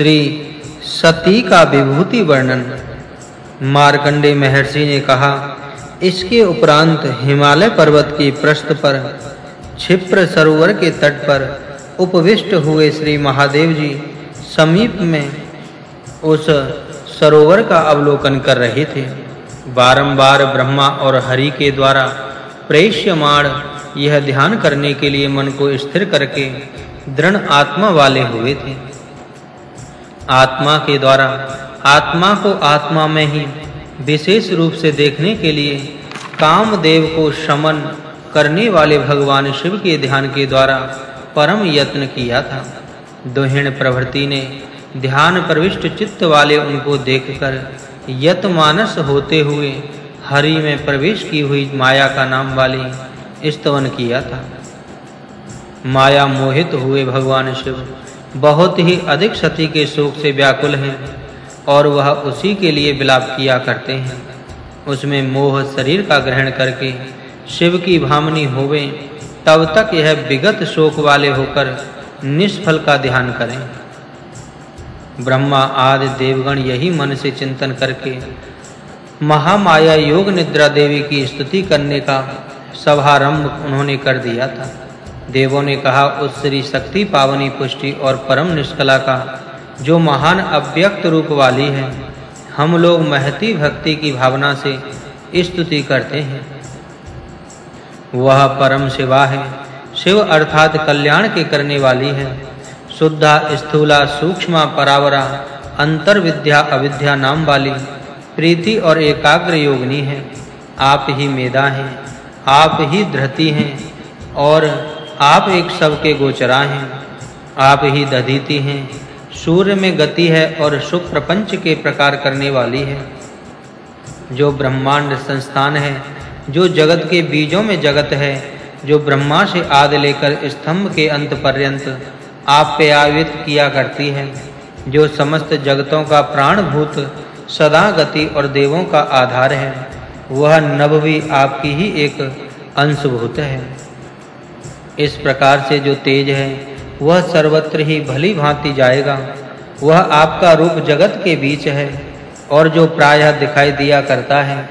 श्री सती का विभूति वर्णन। मार्कंडे महर्षि ने कहा, इसके उपरांत हिमालय पर्वत की पृष्ठ पर, क्षिप्र सरोवर के तट पर उपविष्ट हुए श्री महादेव जी समीप में उस सरोवर का अवलोकन कर रहे थे। बारंबार ब्रह्मा और हरि के द्वारा प्रेष्यमाण यह ध्यान करने के लिए मन को स्थिर करके दृढ़ आत्मा वाले हुए थे। आत्मा के द्वारा, आत्मा को आत्मा में ही विशेष रूप से देखने के लिए कामदेव को शमन करने वाले भगवान शिव के ध्यान के द्वारा परम यत्न किया था। दोहिण प्रवृत्ति ने ध्यान प्रविष्ट चित्त वाले उनको देखकर यत मानस होते हुए हरि में प्रवेश की हुई माया का नाम वाली स्तवन किया था। माया मोहित हुए भगवान शिव बहुत ही अधिक क्षति के शोक से व्याकुल हैं और वह उसी के लिए विलाप किया करते हैं। उसमें मोह शरीर का ग्रहण करके शिव की भामनी होवे, तब तक यह विगत शोक वाले होकर निष्फल का ध्यान करें। ब्रह्मा आदि देवगण यही मन से चिंतन करके महामाया योग निद्रा देवी की स्तुति करने का सभारंभ उन्होंने कर दिया था। देवों ने कहा, उस श्री शक्ति पावनी पुष्टि और परम निष्कला का, जो महान अव्यक्त रूप वाली है, हम लोग महती भक्ति की भावना से स्तुति करते हैं। वह परम शिवा है, शिव अर्थात कल्याण के करने वाली है। शुद्धा, स्थूला, सूक्ष्म, परावरा अंतर विद्या अविद्या नाम वाली, प्रीति और एकाग्र योगिनी है। आप ही मेधा हैं, आप ही धृति हैं और आप एक सबके गोचरा हैं, आप ही दधीति हैं, सूर्य में गति है और सुख प्रपंच के प्रकार करने वाली है। जो ब्रह्मांड संस्थान है, जो जगत के बीजों में जगत है, जो ब्रह्मा से आदि लेकर स्तंभ के अंत पर्यंत आप पे आवित किया करती है, जो समस्त जगतों का प्राणभूत, सदा गति और देवों का आधार है, वह नभ भी आपकी ही एक अंशभूत है। इस प्रकार से जो तेज है, वह सर्वत्र ही भली भांति जाएगा। वह आपका रूप जगत के बीच है, और जो प्रायः दिखाई दिया करता है,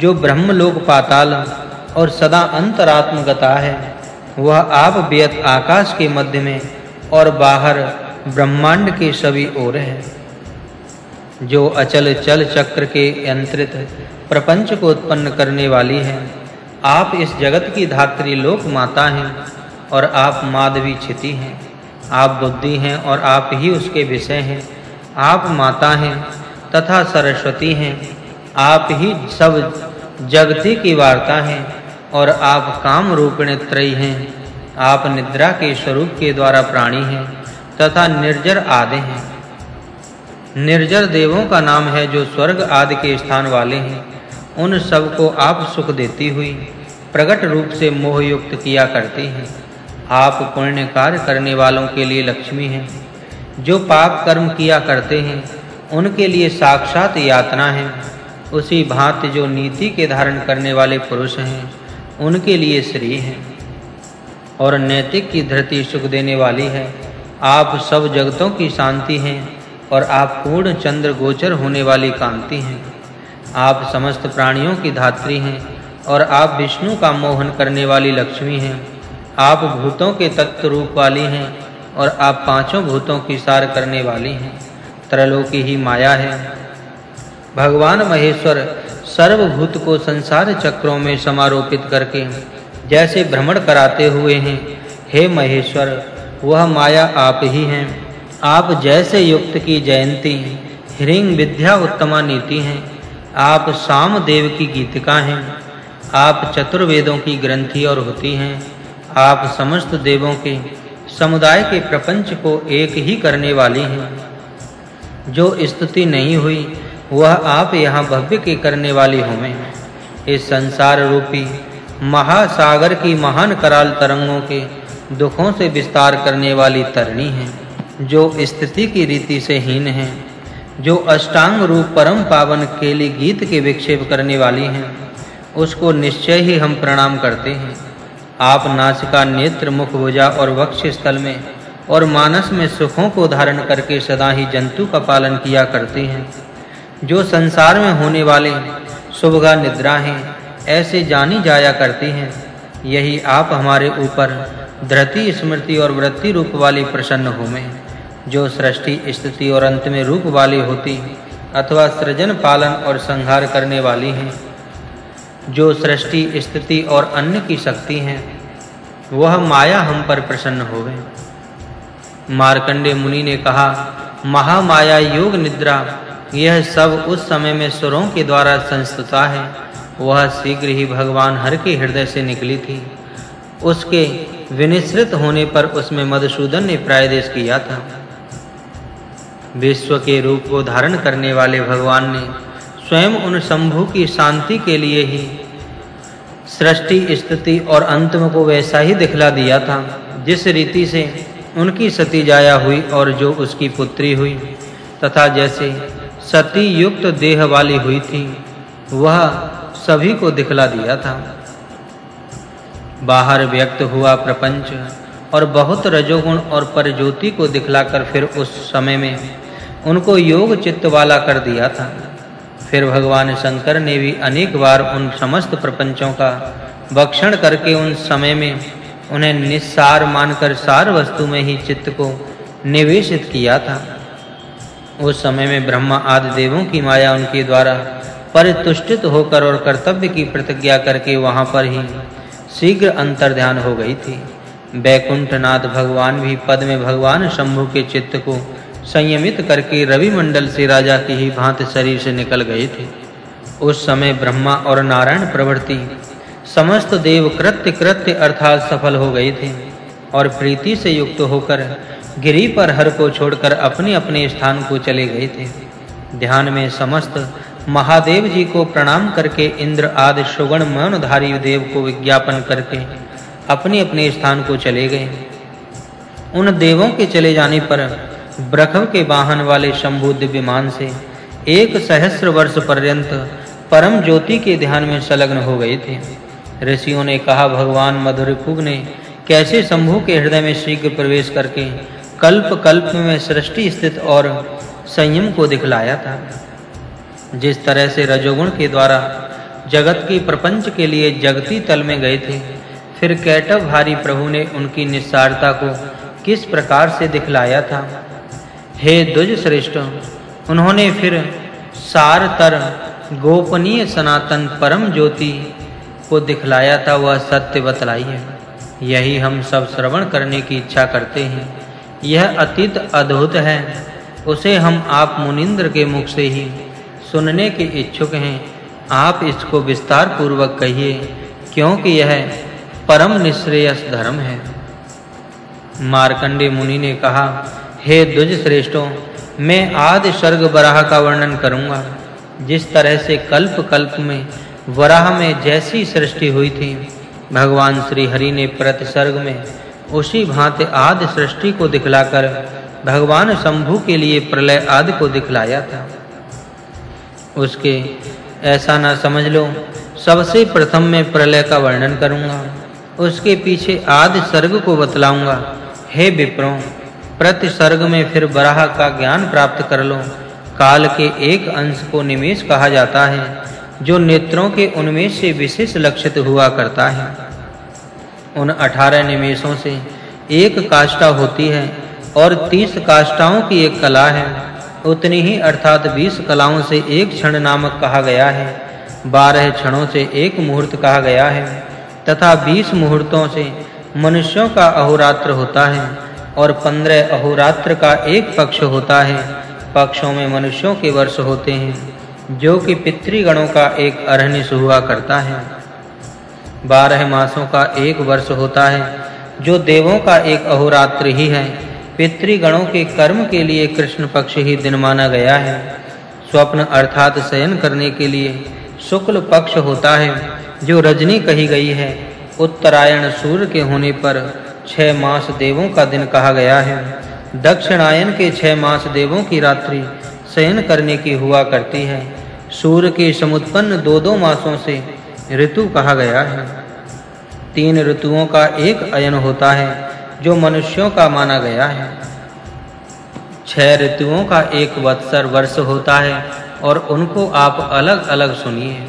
जो ब्रह्मलोक पाताल और सदा अंतरात्म गता है, वह आप व्यत आकाश के मध्य में और बाहर ब्रह्मांड के सभी ओर है। जो अचल चल चक्र के यंत्रित प्रपंच को उत्पन्न करने वाली है, आप इस जगत की धात्री लोक माता हैं। और आप माधवी क्षिति हैं। आप बुद्धि हैं और आप ही उसके विषय हैं। आप माता हैं तथा सरस्वती हैं। आप ही सब जगती की वार्ता हैं और आप काम रूपिणी त्रयी हैं। आप निद्रा के स्वरूप के द्वारा प्राणी हैं तथा निर्जर आदि हैं। निर्जर देवों का नाम है जो स्वर्ग आदि के स्थान वाले हैं। उन सबको आप सुख देती हुई प्रकट रूप से मोह युक्त किया करती हैं। आप पुण्य कार्य करने वालों के लिए लक्ष्मी हैं, जो पाप कर्म किया करते हैं, उनके लिए साक्षात यातना है। उसी भांति जो नीति के धारण करने वाले पुरुष हैं, उनके लिए श्री हैं। और नैतिक की धरती सुख देने वाली है। आप सब जगतों की शांति हैं और आप पूर्ण चंद्र गोचर होने वाली कांति हैं। आप समस्त प्राणियों की धात्री हैं और आप विष्णु का मोहन करने वाली लक्ष्मी हैं। आप भूतों के तत्व रूप वाली हैं और आप पाँचों भूतों की सार करने वाली हैं। त्रैलोकी ही माया है। भगवान महेश्वर सर्वभूत को संसार चक्रों में समारोपित करके जैसे भ्रमण कराते हुए हैं। हे महेश्वर, वह माया आप ही हैं। आप जैसे युक्त की जयंती, हिरिंग विद्या उत्तमा नीति हैं। आप साम देव की गीतिका हैं। आप चतुर्वेदों की ग्रंथि और होती हैं। आप समस्त देवों के, समुदाय के प्रपंच को एक ही करने वाली हैं। जो स्तुति नहीं हुई, वह आप यहाँ भव्य के करने वाली होवें इस संसार रूपी, महासागर की महान कराल तरंगों के दुखों से विस्तार करने वाली तरणी हैं, जो स्थिति की रीति से हीन हैं, जो अष्टांग रूप परम पावन केली गीत के विक्षेप करने वाली हैं, उसको निश्चय ही हम प्रणाम करते हैं। आप नासिका नेत्र मुख भुजा और वक्ष स्थल में और मानस में सुखों को धारण करके सदा ही जंतु का पालन किया करते हैं। जो संसार में होने वाले सुभगा निद्रा हैं, ऐसे जानी जाया करती हैं। यही आप हमारे ऊपर धृति स्मृति और वृत्ति रूप वाली प्रसन्न हो में जो सृष्टि, स्थिति और अंत में रूप वाली होती, अथवा सृजन पालन और संहार करने वाली हैं। जो सृष्टि, स्थिति और अन्य की शक्ति हैं, वह माया हम पर प्रसन्न होवे मार्कंडे मुनि ने कहा, महामाया योग निद्रा, यह सब उस समय में सुरों के द्वारा संस्तुता है। वह शीघ्र ही भगवान हर के हृदय से निकली थी। उसके विनिश्रित होने पर उसमें मधुसूदन ने प्रायदेश किया था। विश्व के रूप को धारण करने वाले भगवान ने स्वयं उन शंभु की शांति के लिए ही सृष्टि स्थिति और अंतम को वैसा ही दिखला दिया था, जिस रीति से उनकी सती जाया हुई और जो उसकी पुत्री हुई, तथा जैसे सती युक्त देह वाली हुई थी, वह सभी को दिखला दिया था। बाहर व्यक्त हुआ प्रपंच और बहुत रजोगुण और परज्योति को दिखलाकर फिर उस समय में उनको योग चित्त वाला कर दिया था। फिर भगवान शंकर ने भी अनेक बार उन समस्त प्रपंचों का भक्षण करके उन समय में उन्हें निस्सार मानकर सार वस्तु में ही चित्त को निवेशित किया था। उस समय में ब्रह्मा आदि देवों की माया उनके द्वारा परितुष्टित होकर और कर्तव्य की प्रतिज्ञा करके वहाँ पर ही शीघ्र अंतर्ध्यान हो गई थी। बैकुंठनाथ भगवान भी पद में भगवान शंभु के चित्त को संयमित करके रवि मंडल से राजा की ही भांति शरीर से निकल गए थे। उस समय ब्रह्मा और नारायण प्रवृत्ति समस्त देव कृत्य कृत्य अर्थात सफल हो गए थे और प्रीति से युक्त होकर गिरी पर हर को छोड़कर अपने अपने स्थान को चले गए थे। ध्यान में समस्त महादेव जी को प्रणाम करके इंद्र आदि सुगण मौनधारी देव को विज्ञापन करके अपने अपने स्थान को चले गए। उन देवों के चले जाने पर ब्रखव के वाहन वाले शंभु दिव्यमान से एक सहस्र वर्ष पर्यंत परम ज्योति के ध्यान में संलग्न हो गए थे। ऋषियों ने कहा, भगवान मधुरपुग ने कैसे शंभु के हृदय में शीघ्र प्रवेश करके कल्प कल्प में सृष्टि स्थित और संयम को दिखलाया था। जिस तरह से रजोगुण के द्वारा जगत की प्रपंच के लिए जगती तल में गए थे, फिर कैटव भारी प्रभु ने उनकी निस्सारता को किस प्रकार से दिखलाया था हे द्विज श्रेष्ठ, उन्होंने फिर सार तर गोपनीय सनातन परम ज्योति को दिखलाया था, वह सत्य बतलाई है यही हम सब श्रवण करने की इच्छा करते हैं। यह अतीत अद्भुत है, उसे हम आप मुनिंद्र के मुख से ही सुनने के इच्छुक हैं। आप इसको विस्तार पूर्वक कहिए, क्योंकि यह परम निश्रेयस धर्म है। मार्कंडे मुनि ने कहा हे द्विज श्रेष्ठों, मैं आदि सर्ग वराह का वर्णन करूँगा। जिस तरह से कल्प कल्प में, वराह में जैसी सृष्टि हुई थी, भगवान श्री हरि ने प्रतिसर्ग में उसी भांति आदि सृष्टि को दिखलाकर भगवान शंभु के लिए प्रलय आदि को दिखलाया था। उसके, ऐसा ना समझ लो, सबसे प्रथम मैं प्रलय का वर्णन करूँगा। उसके पीछे आदि सर्ग को बतलाऊँगा। हे विप्रों प्रति सर्ग में फिर बराह का ज्ञान प्राप्त कर लो। काल के एक अंश को निमेष कहा जाता है, जो नेत्रों के उन्मेष से विशेष लक्षित हुआ करता है। उन अठारह निमेषों से एक काष्ठा होती है और तीस काष्ठाओं की एक कला है। उतनी ही अर्थात 20 कलाओं से एक क्षण नामक कहा गया है। 12 क्षणों से एक मुहूर्त कहा गया है। तथा 20 मुहूर्तों से मनुष्यों का अहोरात्र होता है। और 15 अहोरात्र का एक पक्ष होता है। पक्षों में मनुष्यों के वर्ष होते हैं, जो कि पितृगणों का एक अरहनिश हुआ करता है। 12 मासों का एक वर्ष होता है, जो देवों का एक अहोरात्र ही है। पितृगणों के कर्म के लिए कृष्ण पक्ष ही दिन माना गया है। स्वप्न अर्थात शयन करने के लिए शुक्ल पक्ष होता है, जो रजनी कही गई है। उत्तरायण सूर्य के होने पर छह मास देवों का दिन कहा गया है। दक्षिणायन के छह मास देवों की रात्रि शयन करने की हुआ करती है। सूर्य के समुत्पन्न दो दो मासों से ऋतु कहा गया है। तीन ऋतुओं का एक अयन होता है, जो मनुष्यों का माना गया है। छह ऋतुओं का एक वत्सर वर्ष होता है और उनको आप अलग-अलग सुनिए।